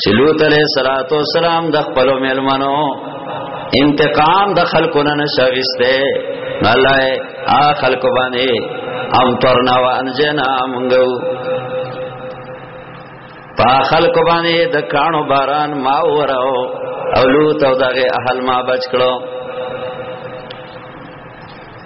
چې لوط علیه صلوات و سلام د خپل ملمنو انتقام د خلکو نه نشويسته الله ا خلکو باندې ام ترنا و انجنا منغو پا خلکو باندې د کانو باران ما وراو او لوط او دغه اهل ما بچ کړو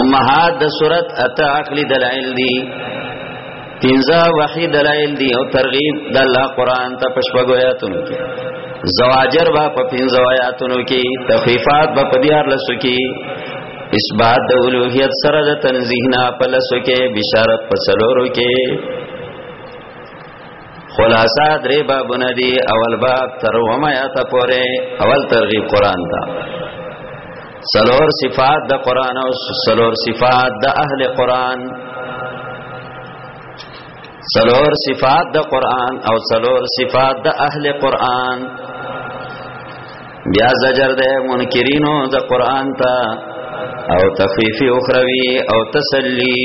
امهات د صورت اته عقلی دلائل دی پنځه وحی دلائل دی او ترغیب د الله قران ته پښپګو آیاتونو کې زواجر با په پنځه آیاتونو کې تخفیفات با په دیار لسو کې اثبات د اولوہیت سره د تنزیه نه په لسو کې بشارت په څلورو کې خلاصہ درې بابونه دي اول باب تر وما یا ته پوره اول ترغیب قران ته سلور صفات د قران او سلور صفات د اهل قران سلور صفات د قران او سلور صفات د اهل قران بیا زجر ده منکرینو د قران ته او تخفیف اخروی او تسلی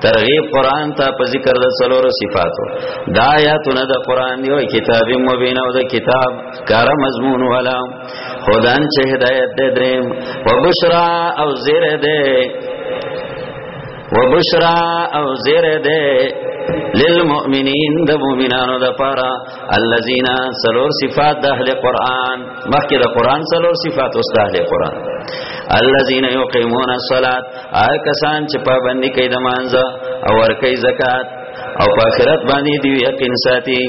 ترغیب قران ته په ذکر د څلورو صفاتو دا آیاتونه د قران دی او کتاب مبین او د کتاب کار مضمون والا خدان چې هدایت دې دریم وبشرا او زیر دې وبشرا او زیر دې للمؤمنین د مؤمنانو د پاره الذين سلور صفات د اهل قران مخکې د قران سلور صفات اوس د اهل قران الذين يقيمون الصلاه آ کسان چې پابندي کوي د مانځه او ور کوي زکات او په آخرت باندې دی یقین ساتي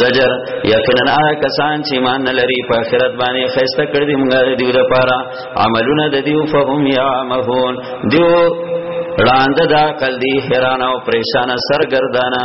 زجر یقینا هغه کسان چې ایمان لري په آخرت باندې خسته کړ دي موږ د دې لپاره عملونه د دې فهم یا مهون دیو لاند دا کل دی حیران او پریشان سرګردانه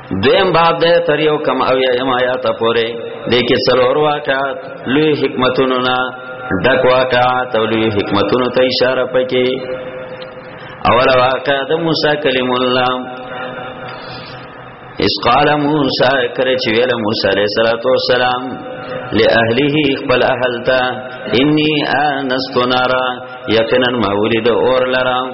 دیم باب ده تر یو کم او یم آیات پورې د کې سرور واقعات لوی حکمتونو نه ډک واقعات او لوی حکمتونو ته اشاره پکې اول واقع د موسی کلیم الله اس قال موسی کړه چې ویل موسی علیہ الصلوۃ والسلام لاهله خپل اهل ته انی انست نارا یقینا ما ولید اور لرم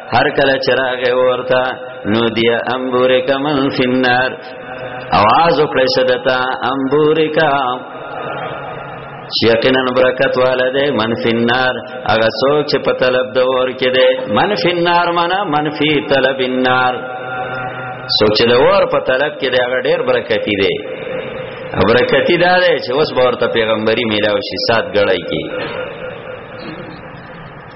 هر کله چراغ ورته نو دی امبور کمن فنار आवाज وکړی صدتا امبور کا یقینا برکت والده من فنار هغه څوک چې په طلب د اور کې ده من فنار معنا من فی طلب النار څوک چې د اور په طلب کې ده هغه ډیر برکتی ده برکتی دا ده چې اوس به ورته پیغمبري میلاو شي سات غړای کی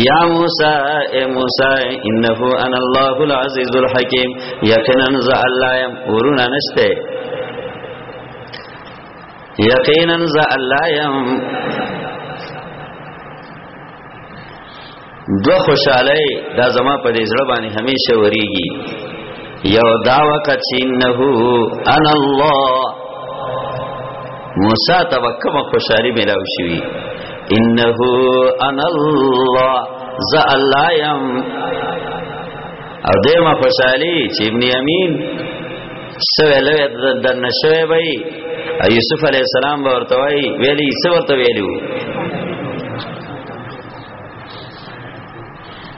یا موسی اے موسی انه انا الله العزیز الحکیم یقینا ز الله یم ورونه نشته یقینا ز الله یم دو خوشاله دا زما په دې زړه باندې همیشه وریږي یو دا وکړه چې انه انا الله موسی ته کومه خوشالي ملاو شوی انه انا الله ز الله يم او دیمه خوشالي چې ابن امین سوه لوی د نشوي وي یوسف علی السلام ورته وی ویلی څه ورته ویلو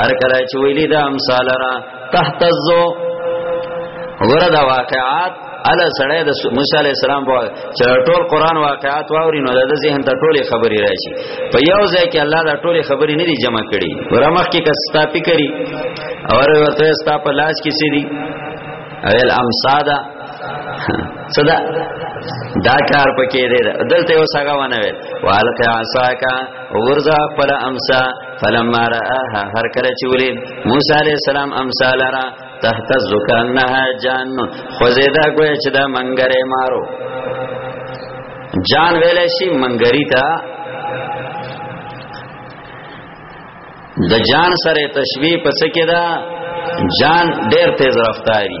هر کله چې ویلې دا امثال را تحت الزو غره دا واقعات الا سړی د موسی علی السلام په چې ټول قران واقعات واوري نو د ذهن ته ټوله خبري راشي په یو ځای کې الله دا ټوله خبري نه دي جمع کړي ورمخ کې کستا پکري اور ورته ستا په لاس کې سي دي ایل امصادا صدا دا کار پکې دی دلته یو څنګه ونه ویل والقیا عصاکا ورزا پر امسا فلما راها هر کله چې ولې موسی عليه السلام امثال را تحت زکانها جان خوزیدا ګویا چې دا منګره مارو جان ویل شي منګری تا د جان سره تشبیه پس کې دا جان ډېر تیز رفتاری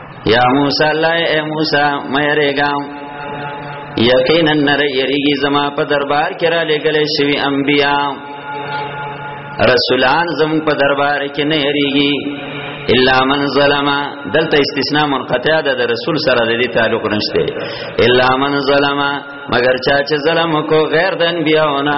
یا موسی الله اے موسی مې رېګام یقینا نر یریږي زما په دربار کې را لګلې شوی انبیا رسولان زم په دربار کې نه یریږي الا من ظلم دلته استثناء منقطع ده د رسول سره د دې تعلق نشته الا من ظلم مگر چا چې ظلم کو غیر د انبیاونه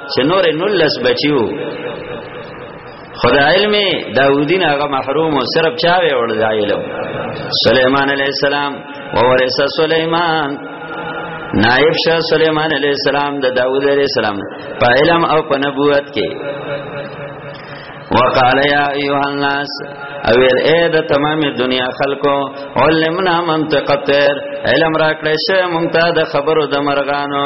چې نور نلس بچیو خدا علم داودی نه هغه محروم او صرف چا وی ور دی علم سليمان عليه السلام وورث سليمان نائب شاه سليمان عليه السلام د داوود عليه السلام په علم او په نبوت کې وقال يا ايها الناس او اے د تمامه دنیا خلکو علمنا منطق طير علم راکړې شه مونږ ته د خبرو د مرغانو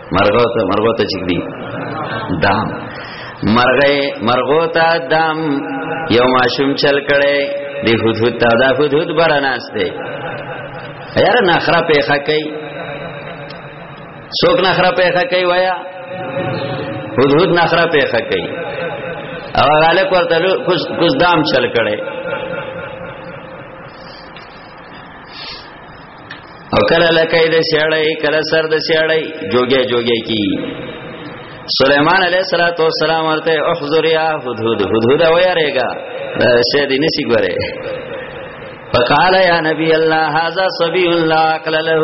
مرغو ته مرغو ته چګدي دام مرغه مرغو ته دام یو ماشوم چل کړي دی هود هود تا دا هود هود براناس دی یار نخره پیخه کوي څوک نخره پیخه کوي وایا هود هود نخره پیخه کوي او غالک ورته کوز کوز دام چل کړي او کله لکه د سیړی کله سر د سیړی جوګه جوګه کی سليمان عليه الصلاه والسلام ورته احذر يا هدهد هدهد ويرهګا سه دې نسی ګره فقال يا نبي الله هذا صبي لا عقل له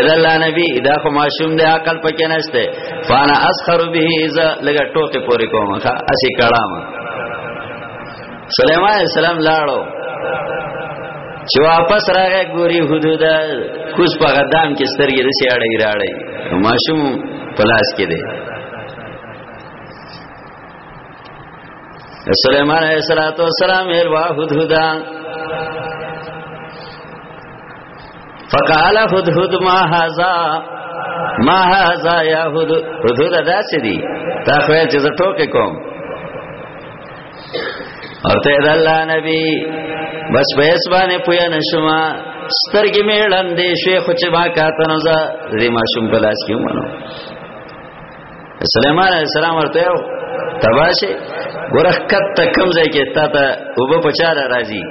اذا الله نبي دا خو ماشوم دی عقل پکې نشته فانا اسخر به اذا لګټو ته پوری کوم ښا اسی کړه سليمان عليه السلام لاړو چې واپس راغی ګوري حدود کوس په غدام کې سترګې د سي اړې راړې ماشوم پلاس کې دی سليمان عليه السلام هر وا حدودا فقال حدود ما هذا ما هذا يا حدود حدود داسې دي تا خو چې زه ټوکې کوم او ته د الله نبی بس په اسبانه پویا نشما سترګې مې لاندې شوې خو چې ما کاته نو زه دې ماشوم په لاس کې ومنو سليمان عليه السلام ورته یو تباشه ورخت ته کم ځای کې تا ته وب په چار راځي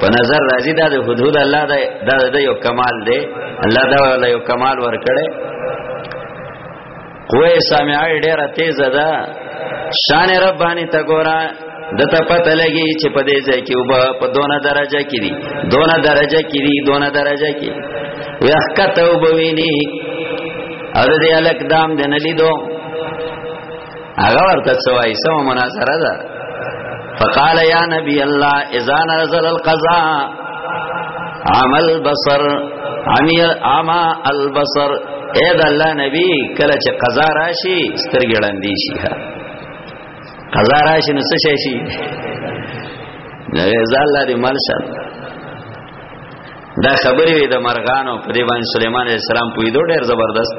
په نظر راځي دا د حدود الله دا د یو کمال دی الله دا ولا یو کمال ورکړي قوه سامعه ډیره تیز ده شان ربانی ته ګورا دته پته لګي چې په دې ځای کې وب په دونه درجه کې دي دونه درجه کې دي دونه درجه کې ويحکته وبویني او دې الک دام دنه لیدو هغه ورته سوای سم مناظره ده فقال یا نبی الله اذا نزل القضاء عمل بصر عمی عما البصر اے د الله نبی کله چې قضا راشي سترګې ړندې شي ها قضا راشي نو څه شي شي نو زال دې مال شه دا خبرې وې د مرغانو په دې باندې سليمان عليه السلام پوي دوه ډېر زبردست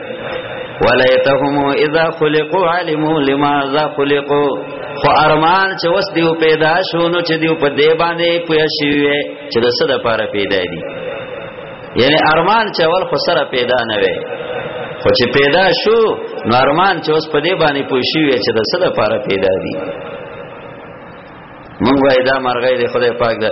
وليتهم اذا خلقوا علموا لماذا خلقوا خو ارمان چې وس دیو پیدا شو نو چې دیو په دی باندې پوه شي چې د څه د پاره پیدا دي یعنی ارمان چې اول خو سره پیدا نه وي خو چې پیدا شو نو ارمان چې اوس په دې باندې پوه شي چې د څه د پاره پیدا دي مونږ وای دا مرغې د خدای پاک ده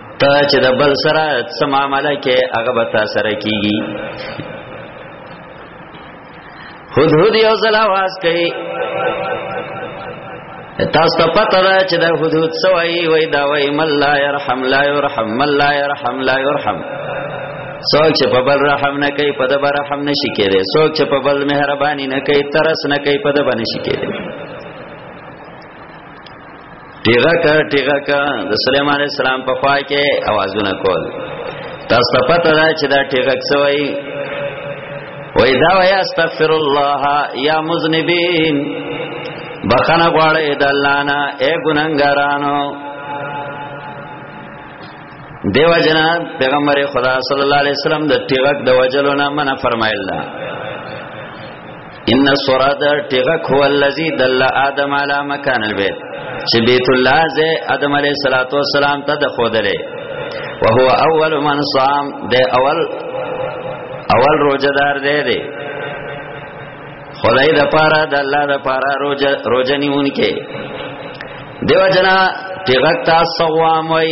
ته چې د بل سره سما ملکه هغه به تاسو سره کیږي هود هود یو ځل आवाज کوي تاسو ته پته ده چې د هود هود سوي وای دا وای مل لا يرحم لا يرحم مل لا يرحم لا يرحم څوک چې په بل رحم نه کوي په دبر رحم نشي کېده څوک چې په بل مهرباني نه کوي ترس نه کوي په دبر نشي کېده ټیغه کا ټیغه کا د سليمان عليه السلام په خوا کې आवाजونه کول تاسو ته پته ده چې دا ټیغه کوي وای دا وای استغفر الله یا مذنبین بخنه غواړی د الله نه اے ګناګارانو دیو جنا پیغمبر خدا صلی الله علیه وسلم د ټیغک د وجلو نه منع فرمایله ان سراد ټغک هو الذی دل ادم علی مکان البیت چې بیت الله زه ادم علی صلوات و سلام ته د خودلې وهو اول من صام د اول اول روزدار دی دی خدای د پاره د الله د پاره روز روزنیونکې دیو جنا ټغک تا صوام وای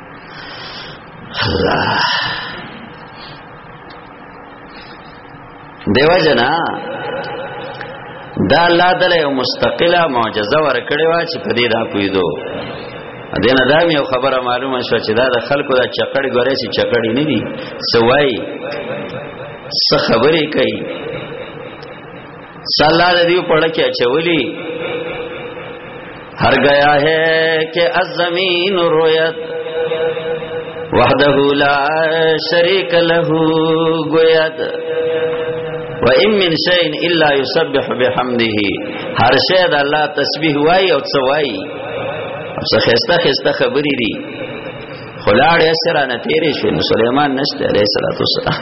الله دیو جنا دا الله تعالی یو مستقله معجزه ورکړې و چې په دې دا پویدو دین دا مې یو خبره معلومه شو چې دا د خلکو دا چکړ ګورې چې چکړې نه دي سوای څه خبرې کوي سلا د دې پړه کې اچولي هر گیا ہے کہ الزمین رویت وحده لا شریک له گوید و ام من شیء الا یسبح بحمده هر شی د الله تسبیح وای او څه وای څه خسته خسته خبرې دي خلاړې سره نه تیرې شو سليمان نشته عليه الصلاه والسلام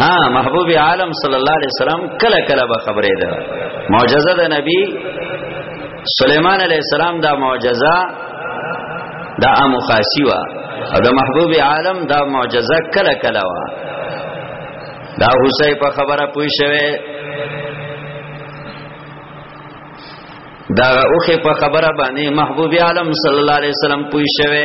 ها محبوب عالم صلی الله علیه وسلم کله کله به خبرې ده معجزه د نبی سليمان عليه السلام دا معجزه دا امخاسی وا او د محبوب عالم دا معجزه کله کله وا دا حسین په خبره پوي شوه دا اوخه په خبره باندې محبوب عالم صلی الله علیه وسلم پوي شوه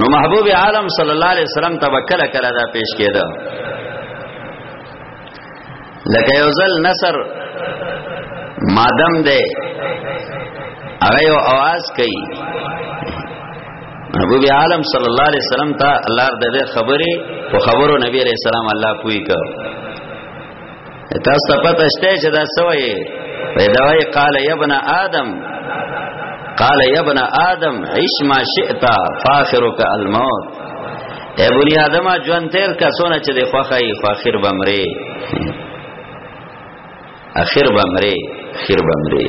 نو محبوب عالم صلی الله علیه وسلم تبکل کړه دا پیش کېده لکه یو ځل نصر مادم دی هغه یو आवाज کوي محبوب عالم صلی الله علیه وسلم ته الله د خبره په خبرو نبی علیہ السلام الله پوي کړ تاسو ته پته شته چې دا سوې وې دا وی قال یا ابن آدم قال یا ابن آدم عيش ما شئت فاخرك الموت اے بنی آدم ژوند تیر کا سونه چې د خوخای فاخر بمري اخر بمري خیر بمري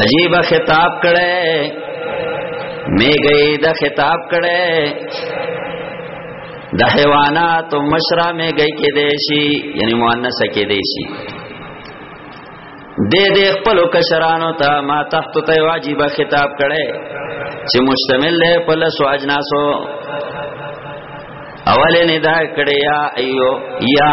عجیب خطاب کړي میګي د خطاب کړي د حیوانات او مشرا میګي کې دی شي یعنی مؤنث کې دی شي دې دې خپل کشرانو ته ما تحت ته واجب خطاب کړي چې مشتمل له په لسو اجناسو اولې نه دا کړي یا ایو یا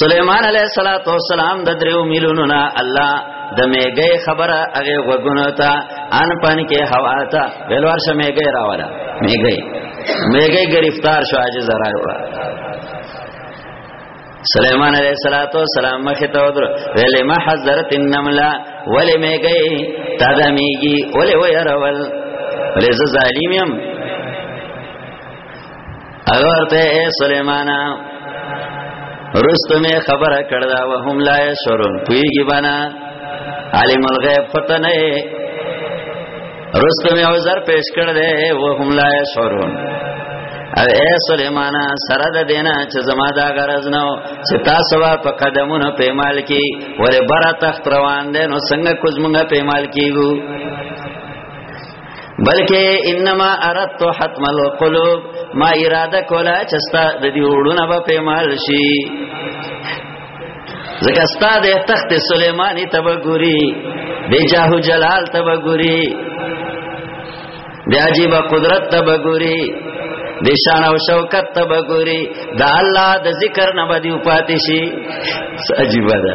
سليمان عليه الصلاه والسلام د درو مليونو نه الله د میګي خبره هغه وګونو ته ان پن کې هوا ته ولور شه میګي راواله میګي میګي گرفتار شو عاجز راوړه سليمان عليه الصلاه والسلام مخ ته ودر ویلې ما حضرت النمله ولې میګي تا د میګي ولې ويرول ولې ز ظالم يم اورته اے سلیمانا رستمه خبره کړدا وهم لا شرون پیږي بنا عالم الغیب پته نه رستم عذر پیش کړ دې و هم لا شعورون او اے سلیمانا سره د دینا چې زما دا غرض نه چې تاسو په قدمونو په مال کې ورې بره تخت روان دي نو څنګه کوزمنګ په مال کېګو بلکې انما اردت حتم القلوب ما اراده کولا چې ستا د دې وړونه به پېمال شي ځکه ستا د تخت سليماني تبګوري د جاهو جلال تبګوري د عجیب قدرت تبګوري د شان او شوکت تبګوري د الله د ذکر نه بدی پاتې شي عجیب ده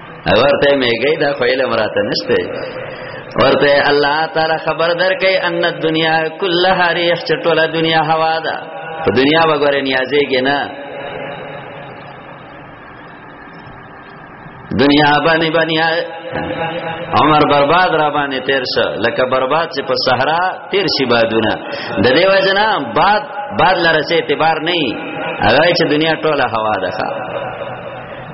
ورته میګی دا خو علم راته نشته ورته الله تعالی خبر درکې ان الدنيا كلها ريح چټوله دنیا هوا ده په دنیا وګوره نیازېږي نه دنیا باندې باندې عمر برباد را باندې تیر شو لکه برباد چې په صحرا تیر شي بادونه د دې وجنا باد باد لرسه اعتبار نه هغه چې دنیا ټوله هوا ده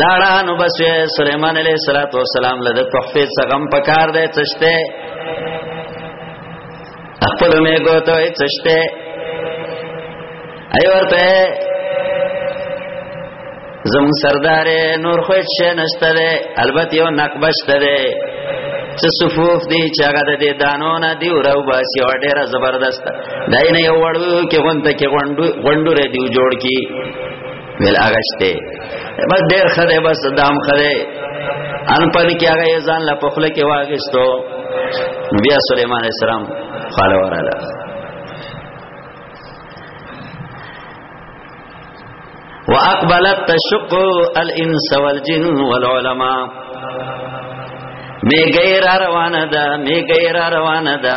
لاړه نو بس سليمان عليه الصلاه والسلام له تحفه څغم پکار دی چشته خپل مې ګوتو چشته ای ورته زم سردار نور خو هیڅ نشته ده البته یو نقبش ده چې صفوف دی چې هغه د دې دانو نه دی او راو باسي او ډیره زبردست ده دای نه یو وړو کې غونته کې غونډو غونډو ری دی جوړ کی ویل هغه شته بس ډیر خره بس دام خره ان پر کې هغه ځان لا پخله کې واغستو بیا سليمان السلام خاله وراله واقبلت تشق الانس والجن والعلماء می غیر روانه ده می غیر روانه ده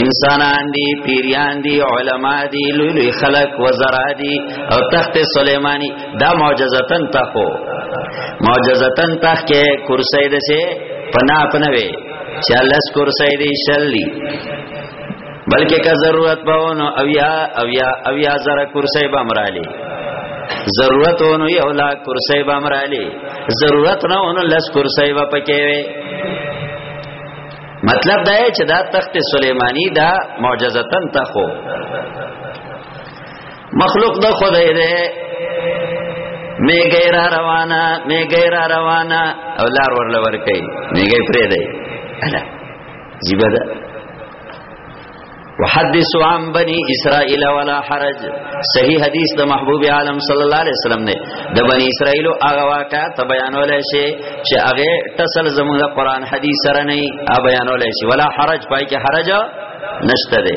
انسانان دی پیریان دی علما دی لوی خلق وزرا دی او تخت سلیمانی دا معجزتن تخو معجزتن تخ کې کرسی ده سه پنا پنوي چالس کرسی دی شلی بلکې که ضرورت پاونو او یا او یا او یا زره کرسی به امرالی ضرورت ونو یو لا کرسی به امرالی ضرورت نه ونو لس کرسی به پکې وي مطلب دا چې دا تخت سليماني دا معجزتن تخو مخلوق د خدای دی می غیر روانه می غیر روانه او لار ورل ور کوي می غیر پرې دی الا زیبده وحدثوا عن بني اسرائيل ولا حرج صحیح حدیث د محبوب عالم صلی الله علیه وسلم نه د بني اسرائيل هغه واقع ته بیانول شي چې هغه تصل زموږ قران حدیث سره نه ا بیانول شي ولا حرج پای کې حرج نشته دی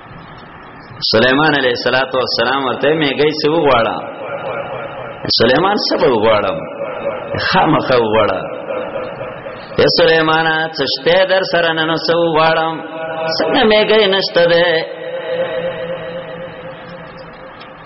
سليمان عليه الصلاه والسلام ورته میګی سو غواړه سليمان سبا غواړم خامخه غواړه یا سليمان چشته در سره نن سو غواړم څنګه میګی نشته ده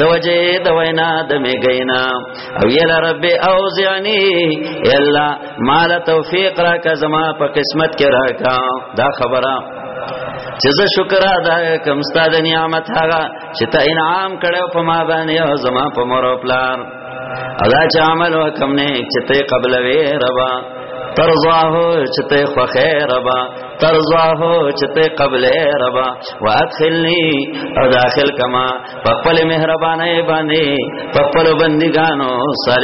د وجه د وینا د میګینا او یل رب اوزعنی الا مال توفیق را کا زما په قسمت کې را کا دا خبره چې زه شکر ادا کوم ستاد نعمت هغه چې ته انعام کړو په ما باندې او زما په مور او پلان ادا چې عمل وکم نه چې ته قبل وې ربا ترضاه چې ته خو خیر ربا ترزاه چته قبل ربا وادخلني او داخل کما په خپل مهربانه باندې په خپل بندګانو صالح